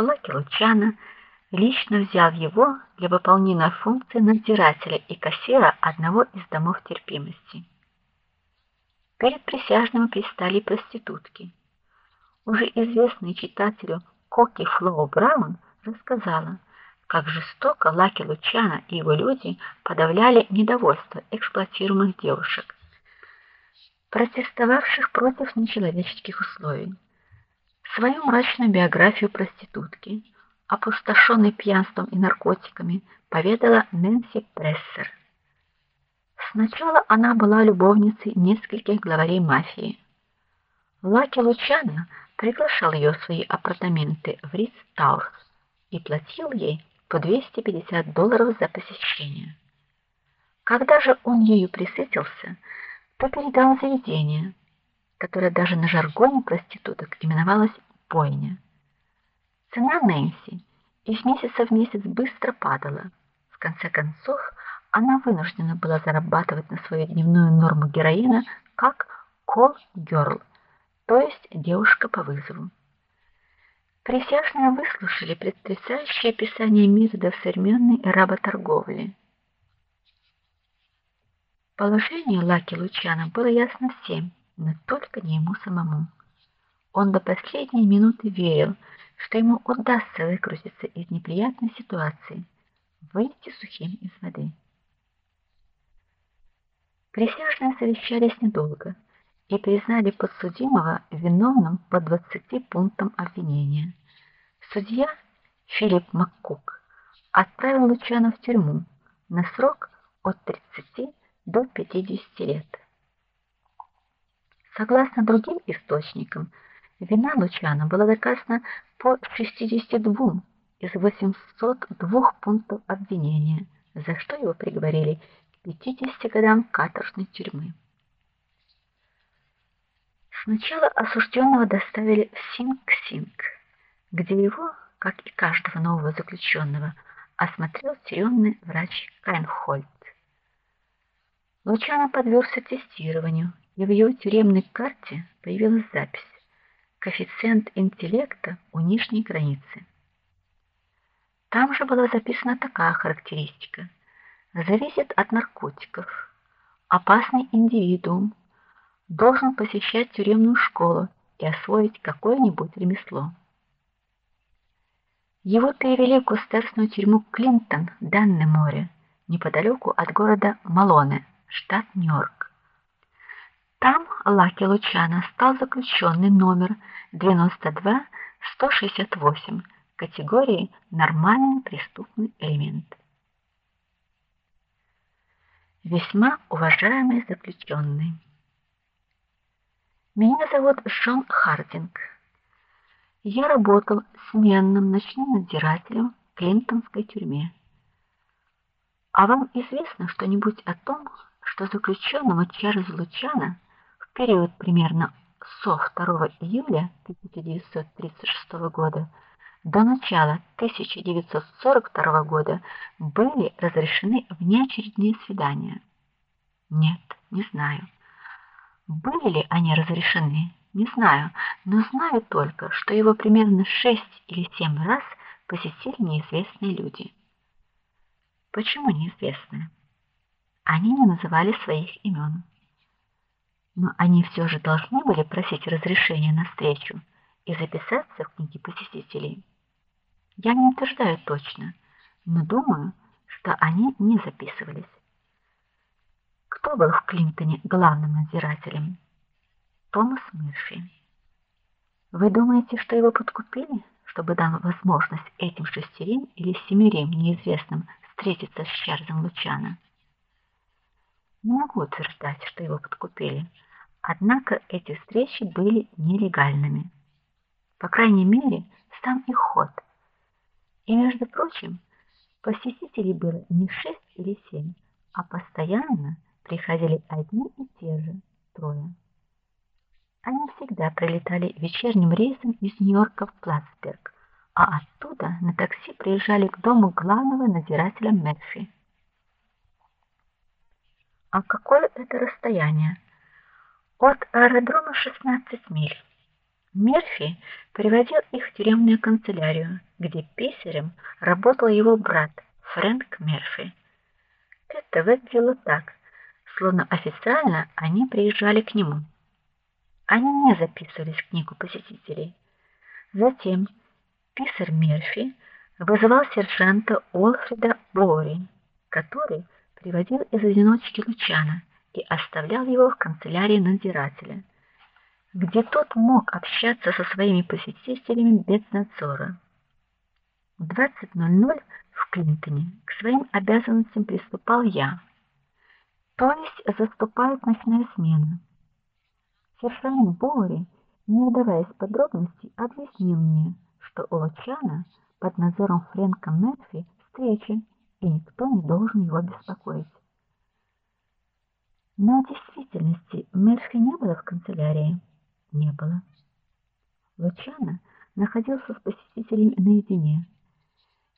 Лаки Лучана лично взял его для выполнения функции надзирателя и кассира одного из домов терпимости. Перед присяжными предстали проститутки. Уже известный читателю Коки Флоу Браун рассказала, как жестоко Лаки Лучана и его люди подавляли недовольство эксплуатируемых девушек, протестовавших против нечеловеческих условий. Свою мрачную биографию проститутки, опустошенной пьянством и наркотиками, поведала Нэнси Прессер. Сначала она была любовницей нескольких главарей мафии. Лаки Лучана приглашал ее в свои апартаменты в Ритз-Таурс и платил ей по 250 долларов за посещение. Когда же он ею присытился, то передал заведение, которое даже на жаргоне проституток именовалось бойня. Цена Нэнси из месяца в месяц быстро падала. В конце концов, она вынуждена была зарабатывать на свою дневную норму героина как call-girl, то есть девушка по вызову. Присяжные выслушали потрясающее описание методов современной работорговли. Положение Лаки Лучана было ясно всем, но только не ему самому. Он до последней минуты верил, что ему удастся выкрутиться из неприятной ситуации, выйти сухим из воды. Присяжные совещались недолго и признали подсудимого виновным по 20 пунктам обвинения. Судья Филипп Маккук отправил Лучана в тюрьму на срок от 30 до 50 лет. Согласно другим источникам, вина Лучана была доказана по 62 из 802 пунктов обвинения, за что его приговорили к 50 годам каторжной тюрьмы. Сначала осужденного доставили в Синг-Синг, где его, как и каждого нового заключенного, осмотрел тюремный врач Кайнхольд. Лучано подвергся тестированию, и в его тюремной карте появилась запись: коэффициент интеллекта у нижней границы. Там же была записана такая характеристика: зависит от наркотиков. Опасный индивидуум должен посещать тюремную школу и освоить какое-нибудь ремесло. Его перевели в государственную тюрьму Клинтон, Данное море, неподалеку от города Малоне, штат Нью-Йорк. Там Лаки Лучана стал заключенным номер 92-168 категории нормальный преступный элемент. Весьма уважаемый заключенный. Меня зовут Шон Хардинг. Я работал сменным ночным надзирателем в Клинтонской тюрьме. А вам известно что-нибудь о том, что заключенного Чарльза Лучана период примерно со 2 июля 1936 года до начала 1942 года были разрешены внеочередные свидания? Нет, не знаю. Были ли они разрешены? Не знаю, но знаю только, что его примерно шесть или семь раз посетили неизвестные люди. Почему неизвестные? Они не называли своих имен. Но они все же должны были просить разрешения на встречу и записаться в книге посетителей. Я не утверждаю точно, но думаю, что они не записывались. Кто был в Клинтоне главным надзирателем? Томас Мырфи. Вы думаете, что его подкупили, чтобы дать возможность этим шестерым или семерым неизвестным встретиться с Чарльзом Лучано? Не могу утверждать, что его подкупили. Однако эти встречи были нелегальными. По крайней мере, сам их ход. И между прочим, посетителей было не шесть или семь, а постоянно приходили одни и те же трое. Они всегда прилетали вечерним рейсом из Нью-Йорка в Плацберг, а оттуда на такси приезжали к дому главного надзирателя Мерфи. А какое это расстояние? От аэродрома 16 миль. Мерфи приводил их в тюремную канцелярию, где писарем работал его брат Фрэнк Мерфи. Это выглядело так, словно официально они приезжали к нему. Они не записывались в книгу посетителей. Затем писарь Мерфи вызывал сержанта Олфреда Бори, который приводил из одиночки Лучана и оставлял его в канцелярии надзирателя, где тот мог общаться со своими посетителями без надзора. В 20:00 в Клинтоне к своим обязанностям приступал я. То есть заступает ночная смена. Сержант Бори, не вдаваясь в подробности, объяснил мне, что у Лучана под надзором Фрэнка Мерфи встреча, и никто не должен его беспокоить. Но в действительности Мерфи не было в канцелярии. Не было. Лучана находился с посетителями наедине.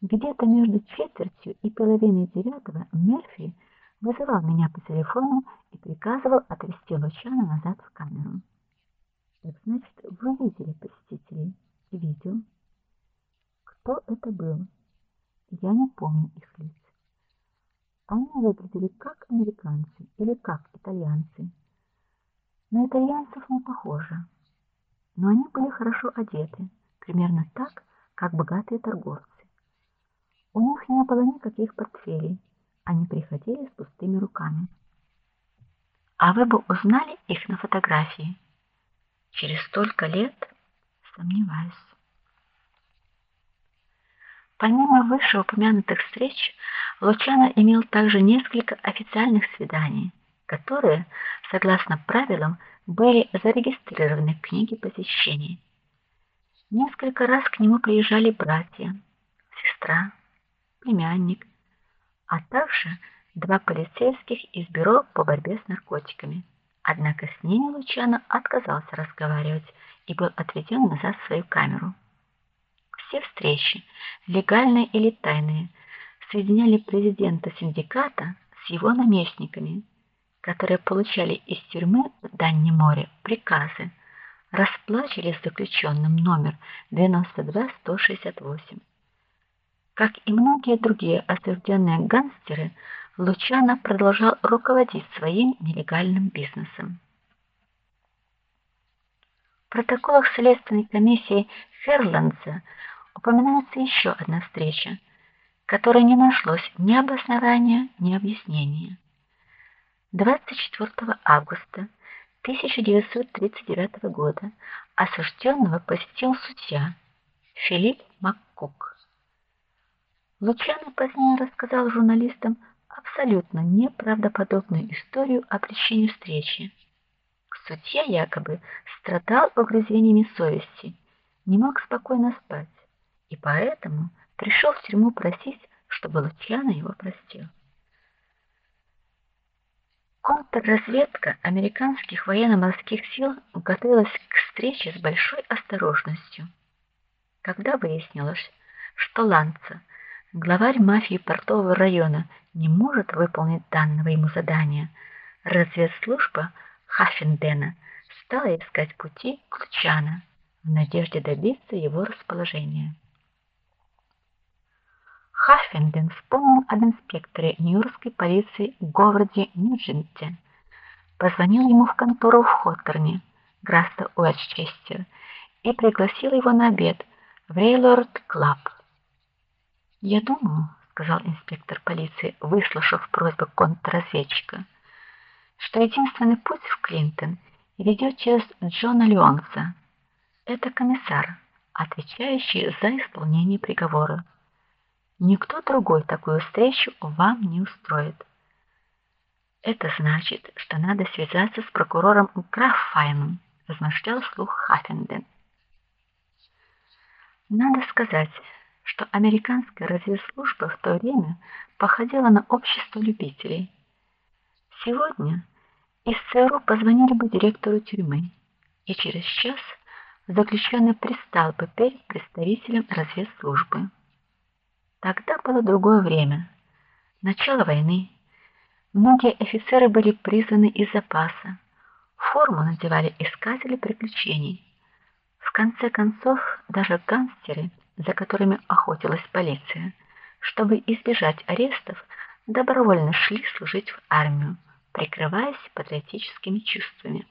Где-то между четвертью и половиной девятого Мерфи вызывал меня по телефону и приказывал отвезти Лучана назад в камеру. Так значит, вы видели посетителей? Видел. Кто это был? Я не помню их лиц. Они выглядели как американцы или как итальянцы. На итальянцев не похоже. Но они были хорошо одеты, примерно так, как богатые торговцы. У них не было никаких портфелей. Они приходили с пустыми руками. А вы бы узнали их на фотографии? Через столько лет, сомневаюсь. Помимо вышеупомянутых встреч, Лучано имел также несколько официальных свиданий, которые, согласно правилам, были зарегистрированы в книге посещений. Несколько раз к нему приезжали братья, сестра, племянник, а также два полицейских из бюро по борьбе с наркотиками. Однако с ними Лучано отказался разговаривать и был отведен назад в свою камеру. Все встречи, легальные или тайные, соединяли президента синдиката с его наместниками, которые получали из тюрьмы в море приказы, расплачивались заключенным номер 92168. Как и многие другие осужденные гангстеры, Лучано продолжал руководить своим нелегальным бизнесом. В протоколах следственной комиссии Херландса упоминается еще одна встреча, которой не нашлось ни обоснования, ни объяснения. 24 августа 1939 года осужденного посетил судья Филипп Маккук. Лучано позднее рассказал журналистам абсолютно неправдоподобную историю о причине встречи. Судья якобы страдал угрызениями совести, не мог спокойно спать и поэтому пришел в тюрьму просить, чтобы Лучано его простил. Контрразведка американских военно-морских сил готовилась к встрече с большой осторожностью. Когда выяснилось, что Ланца, главарь мафии портового района, не может выполнить данного ему задания, разведслужба Хаффендена стала искать пути к Лучано в надежде добиться его расположения. Хаффенден вспомнил об инспекторе Нью-Йоркской полиции Говарде Ньюдженте. Позвонил ему в контору в Хоттерне, графства Уэстчестер, и пригласил его на обед в Рейлорд Клаб. "Я думаю", сказал инспектор полиции, выслушав просьбу контрразведчика, "что единственный путь в Клинтон ведет через Джона Леонса. Это комиссар, отвечающий за исполнение приговора. Никто другой такую встречу вам не устроит. Это значит, что надо связаться с прокурором Граффайном, размышлял вслух Хаффенден. Надо сказать, что американская разведслужба в то время походила на общество любителей. Сегодня из ЦРУ позвонили бы директору тюрьмы, и через час заключенный пристал бы перед представителем разведслужбы. Тогда было другое время. Начало войны. Многие офицеры были призваны из запаса. Форму надевали искатели приключений. В конце концов, даже гангстеры, за которыми охотилась полиция, чтобы избежать арестов, добровольно шли служить в армию, прикрываясь патриотическими чувствами.